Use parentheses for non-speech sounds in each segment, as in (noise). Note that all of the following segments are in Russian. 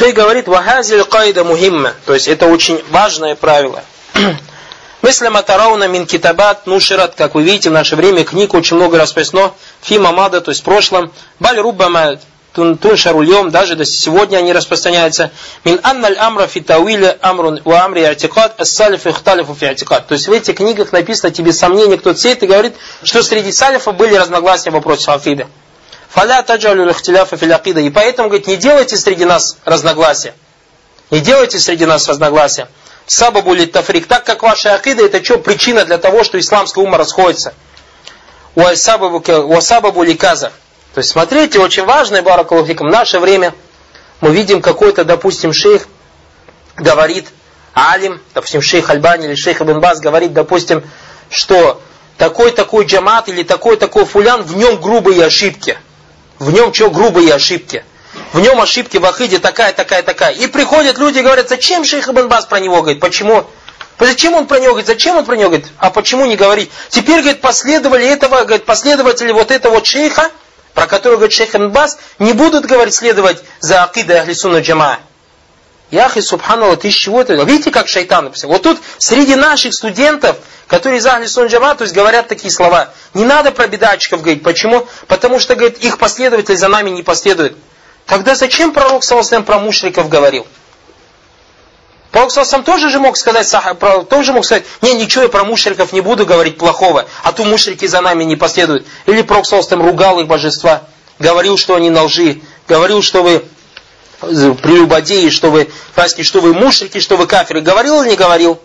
Шей говорит, вахазиль кайда мухимма, то есть это очень важное правило. (clears throat) Мысли Матарауна мин китабат нушират, как вы видите, в наше время книг очень много расписано, фи мамада, то есть в прошлом, баль руббама тун шарульем, даже до сегодня они распространяются. Мин анналь амра фи тауиле амрун ва амри атикат, ассалиф ихталифу фи атикат. То есть в этих книгах написано тебе сомнение, кто цвет, и говорит, что среди салифов были разногласия в вопросе акиды. Фаля таджалю лихтиляфа фил акида. И поэтому, говорит, не делайте среди нас разногласия. Не делайте среди нас разногласия. Сабабу ли тафрик. Так как ваша акида, это что? Причина для того, что исламская ума расходится. Уасабабу ли каза. То есть, смотрите, очень важное, баракалуфикам, наше время мы видим какой-то, допустим, шейх говорит, алим, допустим, шейх Альбани или шейх Ибн говорит, допустим, что такой-такой джамат или такой-такой фулян, в нем грубые ошибки. В нем что, грубые ошибки в нем ошибки в Ахиде такая, такая, такая. И приходят люди и говорят, зачем шейх Ибн Бас про него говорит, почему? Зачем он про него говорит, зачем он про него говорит, а почему не говорить? Теперь, говорит, последователи этого, говорит, последователи вот этого вот шейха, про которого говорит шейх Ибн Бас, не будут, говорить, следовать за Акидой Ахлисуна Джама. Яхи, субханалла, ты из чего это? Видите, как шайтан написал? Вот тут среди наших студентов, которые из Ахли Сун Джама, то есть говорят такие слова. Не надо про бедачиков говорить. Почему? Потому что, говорит, их последователи за нами не последуют. Тогда зачем пророк Саласалям про мушриков говорил? Пророк Саласалям тоже же мог сказать, тоже мог сказать, не, ничего я про мушриков не буду говорить плохого, а то мушрики за нами не последуют. Или пророк Саласалям ругал их божества, говорил, что они на лжи, говорил, что вы прелюбодеи, что вы фаски, что вы мушрики, что вы кафиры. Говорил или не говорил?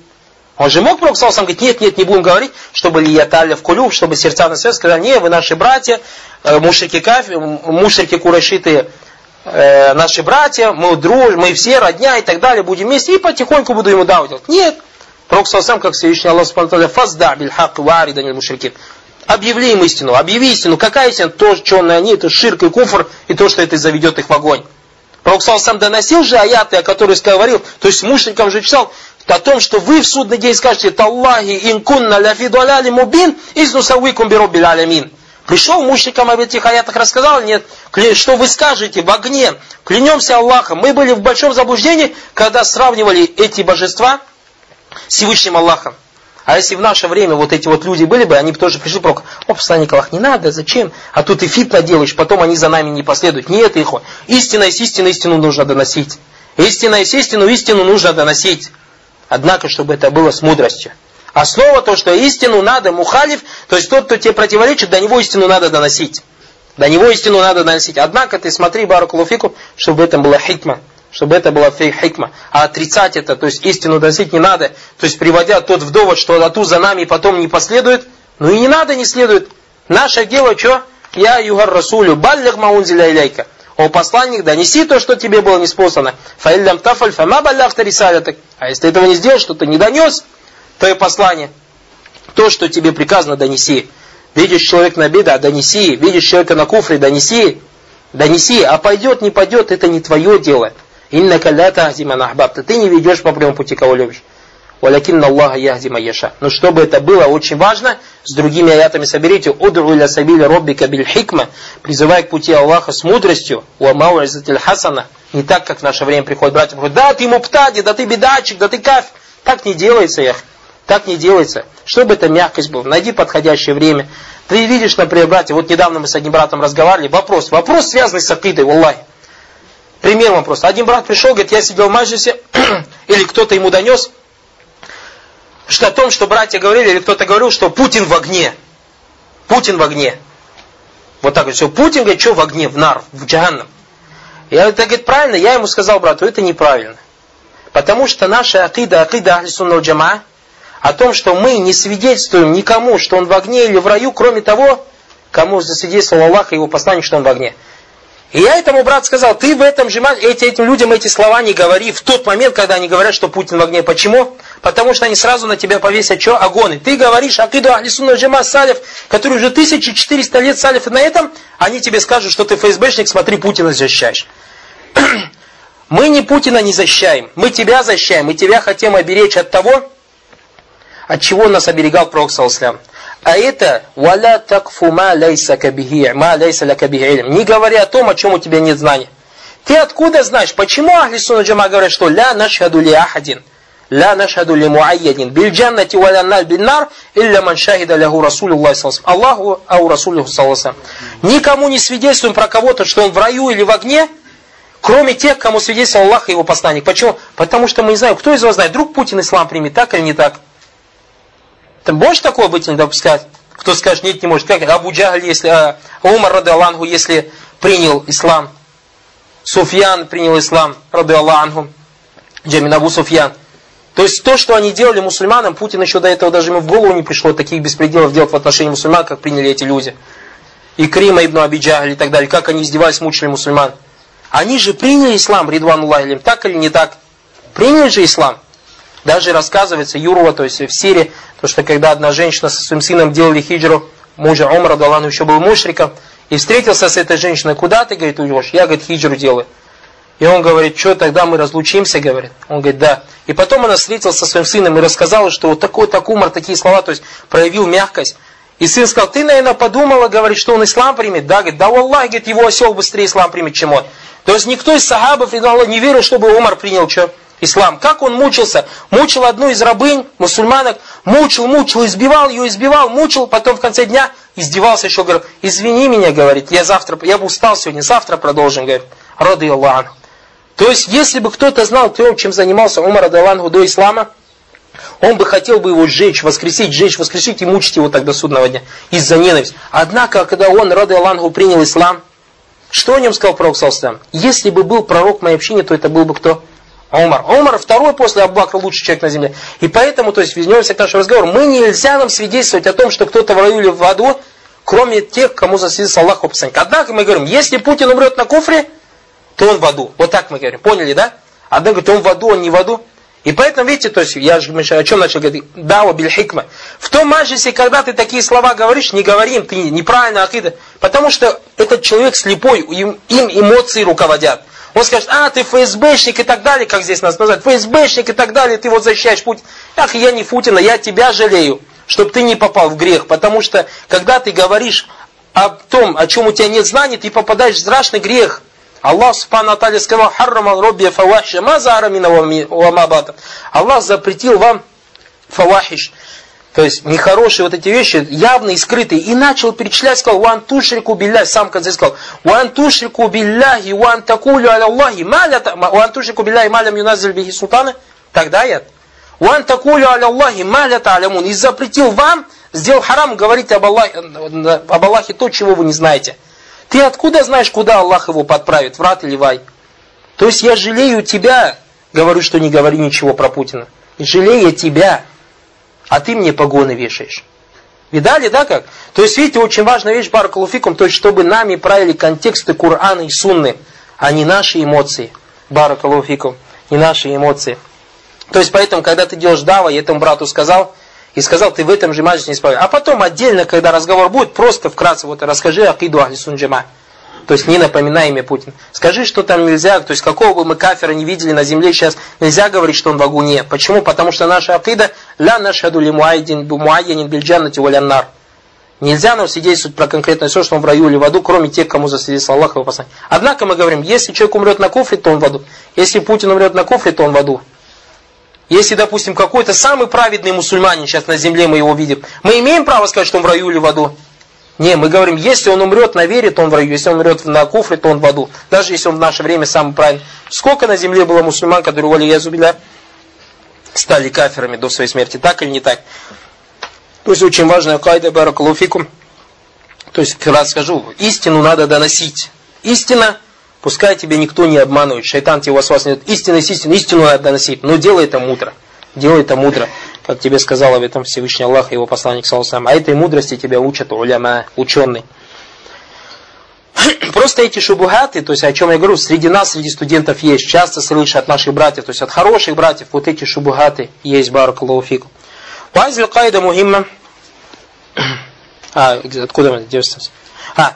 Он же мог пророк Саласалям говорить, нет, нет, не будем говорить, чтобы лияталя в кулю, чтобы сердца на свет сказали, не, вы наши братья, э, мушрики кафиры, мушрики курашиты, э, наши братья, мы дружим, мы все родня и так далее, будем вместе, и потихоньку буду ему делать. Нет. Пророк сам, как Всевышний Аллах Субтитры, фазда биль хак варидан мушрикин. Объяви им истину, объяви истину. Какая истина? То, что они, это ширк и куфр, и то, что это заведет их в огонь. Пророк сам доносил же аяты, о которых говорил, то есть мушрикам же читал, о том, что вы в судный день скажете, Таллахи инкунна ляфи дуаляли мубин, изнусавикум бироббил алямин. Пришел мушрикам об этих аятах рассказал, нет, что вы скажете в огне, клянемся Аллахом. Мы были в большом заблуждении, когда сравнивали эти божества с Всевышним Аллахом. А если в наше время вот эти вот люди были бы, они бы тоже пришли пророк, о, посланник Аллах, не надо, зачем? А тут и фитна делаешь, потом они за нами не последуют. Нет, их. Истина есть истина, истину нужно доносить. Истина есть истину, истину нужно доносить. Однако, чтобы это было с мудростью. Основа то, что истину надо, мухалиф, то есть тот, кто тебе противоречит, до него истину надо доносить. До него истину надо доносить. Однако ты смотри, баракулуфику, чтобы это была хикма. Чтобы это была хикма. А отрицать это, то есть истину доносить не надо. То есть приводя тот в довод, что Ату за нами потом не последует. Ну и не надо, не следует. Наше дело что? Я югар расулю, баллих маунзиля иляйка. О посланник, донеси то, что тебе было неспослано. Фаиллям тафаль фама балляхта рисалятак. А если этого не сделал, что ты не донес, твое послание. То, что тебе приказано, донеси. Видишь человек на беда, донеси. Видишь человека на куфре, донеси. Донеси. А пойдет, не пойдет, это не твое дело. Инна калята азима нахбабта. Ты не ведешь по прямому пути, кого любишь. Валякин Аллаха яхдима яша. Но чтобы это было очень важно, с другими аятами соберите. Удру иля сабиля роббика биль хикма. Призывай к пути Аллаха с мудростью. Ва мауазатиль хасана. Не так, как в наше время приходят братья. Да, ты муптади, да ты бедачик, да ты каф. Так не делается, ях. Так не делается. Чтобы эта мягкость была, найди подходящее время. Ты видишь, например, братья, вот недавно мы с одним братом разговаривали, вопрос, вопрос связанный с акидой, Аллах. Пример вам просто. Один брат пришел, говорит, я сидел в маджисе, (clears throat) или кто-то ему донес, что о том, что братья говорили, или кто-то говорил, что Путин в огне. Путин в огне. Вот так вот все. Путин, говорит, что в огне, в нар, в джаганнам. Я это говорит, правильно? Я ему сказал, брату, это неправильно. Потому что наша акида, акида ахлисунна джама, о том, что мы не свидетельствуем никому, что он в огне или в раю, кроме того, кому засвидетельствовал Аллах и его посланник, что он в огне. И я этому брат сказал, ты в этом же эти, этим людям эти слова не говори в тот момент, когда они говорят, что Путин в огне. Почему? Потому что они сразу на тебя повесят что? Огонь. Ты говоришь акиду ахлисунна джама салиф, который уже 1400 лет салиф, и на этом они тебе скажут, что ты ФСБшник, смотри, Путина защищаешь. (clears throat) Мы не Путина не защищаем, мы тебя защищаем, мы тебя хотим оберечь от того, от чего нас оберегал Пророк Саласлям. А это «Валя такфу ма лейса кабихи, ма лейса ля кабихи Не говори о том, о чем у тебя нет знания. Ты откуда знаешь? Почему Ахли Сунна Джама говорят, что «Ля нашхаду ли ахадин»? «Ля нашхаду ли муайядин» «Биль джаннати валя наль бин нар» «Илля ман шахида ляху Расулю Аллаху а салласам». Аллаху ау Расулю салласам. Никому не свидетельствуем про кого-то, что он в раю или в огне, кроме тех, кому свидетельствовал Аллах и его посланник. Почему? Потому что мы не знаем, кто из вас знает, вдруг Путин ислам примет так или не так. Ты можешь такого быть не допускать? Кто скажет, нет, не может. Как Абу Джагль, если, а, Умар, рады Аллаху, если принял ислам, Суфьян принял ислам, рады Аллаху, Джамин Абу Суфьян. То есть то, что они делали мусульманам, Путин еще до этого даже ему в голову не пришло таких беспределов делать в отношении мусульман, как приняли эти люди. И Крима ибн Абиджахаль и так далее, как они издевались, мучили мусульман. Они же приняли ислам, Ридван Аллахилим, так или не так? Приняли же ислам. Даже рассказывается Юрова, то есть в Сирии, то, что когда одна женщина со своим сыном делали хиджру, мужа Омара, Далану еще был мушриком, и встретился с этой женщиной, куда ты, говорит, уйдешь? Я, говорит, хиджру делаю. И он говорит, что тогда мы разлучимся, говорит. Он говорит, да. И потом она встретилась со своим сыном и рассказала, что вот такой так умор, такие слова, то есть проявил мягкость. И сын сказал, ты, наверное, подумала, говорит, что он ислам примет. Да, говорит, да, Аллах, говорит, его осел быстрее ислам примет, чем он. То есть никто из сахабов не верил, чтобы Умар принял что? Ислам. Как он мучился? Мучил одну из рабынь, мусульманок, мучил, мучил, избивал ее, избивал, мучил, потом в конце дня издевался еще, говорит, извини меня, говорит, я завтра, я бы устал сегодня, завтра продолжим, говорит, рады Аллах. То есть, если бы кто-то знал, кто чем занимался Умар Адалангу до ислама, он бы хотел бы его сжечь, воскресить, сжечь, воскресить и мучить его тогда судного дня из-за ненависти. Однако, когда он, рады Аллаху, принял ислам, что о нем сказал пророк Салсам? Если бы был пророк моей общине, то это был бы кто? Умар. Умар второй после Аббакра лучший человек на земле. И поэтому, то есть, вернемся к нашему разговору, мы нельзя нам свидетельствовать о том, что кто-то в раю или в аду, кроме тех, кому засвидетельствовал Аллах посланник. Однако мы говорим, если Путин умрет на куфре, то он в аду. Вот так мы говорим. Поняли, да? Одна говорит, он в аду, он не в аду. И поэтому, видите, то есть, я же о чем начал говорить? Дава биль хикма. В том маджисе, когда ты такие слова говоришь, не говори им, ты неправильно акида. Потому что этот человек слепой, им, им эмоции руководят. Он скажет, а, ты ФСБшник и так далее, как здесь нас называют, ФСБшник и так далее, ты вот защищаешь Путин. Ах, я не Путина, я тебя жалею, чтобы ты не попал в грех. Потому что, когда ты говоришь о том, о чем у тебя нет знаний, ты попадаешь в страшный грех. Аллах Субхану Аталия сказал, харрама робби фавахиша, ма заарамина ва мабата. Аллах запретил вам фавахиш, то есть нехорошие вот эти вещи, явные и скрытые. И начал перечислять, сказал, ван тушрику билляхи, сам конце сказал, ван тушрику билляхи, ван такулю аля Аллахи, ван тушрику билляхи малям юназиль бихи султана. Тогда я. Ван такулю аля маля та'алямун. И запретил вам, сделал харам говорить об Аллахе, об Аллахе то, чего вы не знаете. Ты откуда знаешь, куда Аллах его подправит, врат или вай? То есть я жалею тебя, говорю, что не говори ничего про Путина. Жалею тебя, а ты мне погоны вешаешь. Видали, да, как? То есть, видите, очень важная вещь, Баракалуфикум, то есть, чтобы нами правили контексты Корана и Сунны, а не наши эмоции. Баракалуфикум, не наши эмоции. То есть, поэтому, когда ты делаешь дава, я этому брату сказал, и сказал, ты в этом же маджисе не справишься. А потом отдельно, когда разговор будет, просто вкратце вот расскажи акиду ахли сунджама. То есть не напоминай имя Путин. Скажи, что там нельзя, то есть какого бы мы кафера не видели на земле сейчас, нельзя говорить, что он в агуне. Почему? Потому что наша акида ля нашаду ли муайдин муайянин бильджаннати валяннар. Нельзя нам свидетельствовать про конкретное все, что он в раю или в аду, кроме тех, кому засвидетельствовал Аллах его посланник. Однако мы говорим, если человек умрет на куфре, то он в аду. Если Путин умрет на куфре, то он в аду. Если, допустим, какой-то самый праведный мусульманин сейчас на земле мы его видим, мы имеем право сказать, что он в раю или в аду? Не, мы говорим, если он умрет на вере, то он в раю, если он умрет на куфре, то он в аду. Даже если он в наше время самый правильный. Сколько на земле было мусульман, которые, воли язубиля, стали каферами до своей смерти, так или не так? То есть очень важная кайда баракалуфикум. То есть, раз скажу, истину надо доносить. Истина Пускай тебя никто не обманывает, шайтан тебе вас вас нет. Истина есть истина, истину надо доносить. Но делай это мудро. Делай это мудро. Как тебе сказал об этом Всевышний Аллах и его посланник Салсам. А этой мудрости тебя учат уляма, ученый. (clears throat) Просто эти шубухаты, то есть о чем я говорю, среди нас, среди студентов есть, часто слышат от наших братьев, то есть от хороших братьев, вот эти шубухаты есть, баракаллаху Вайзил кайда мухимма. (clears throat) А, откуда мы, где А,